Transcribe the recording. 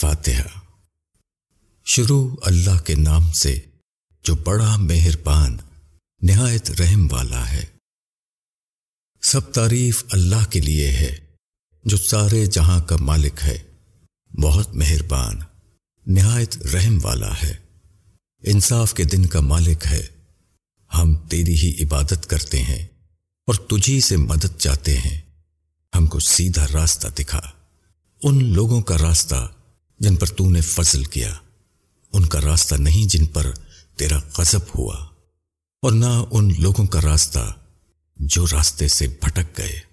فاتحہ۔ شروع اللہ کے نام سے جو بڑا مہربان، نہایت رحم والا ہے۔ سب تعریف اللہ کے لیے ہے، جو سارے جہاں کا مالک ہے۔ بہت مہربان، نہایت رحم والا ہے۔ انصاف کے دن کا مالک ہے۔ ہم تیری ہی عبادت کرتے ہیں اور تجھی سے مدد چاہتے ہیں۔ ہم کو سیدھا راستہ دکھا۔ ان لوگوں کا راستہ جن پر تو نے فضل کیا۔ ان کا راستہ نہیں جن پر تیرا غضب ہوا۔ اور نہ ان لوگوں کا راستہ جو راستے سے بھٹک گئے۔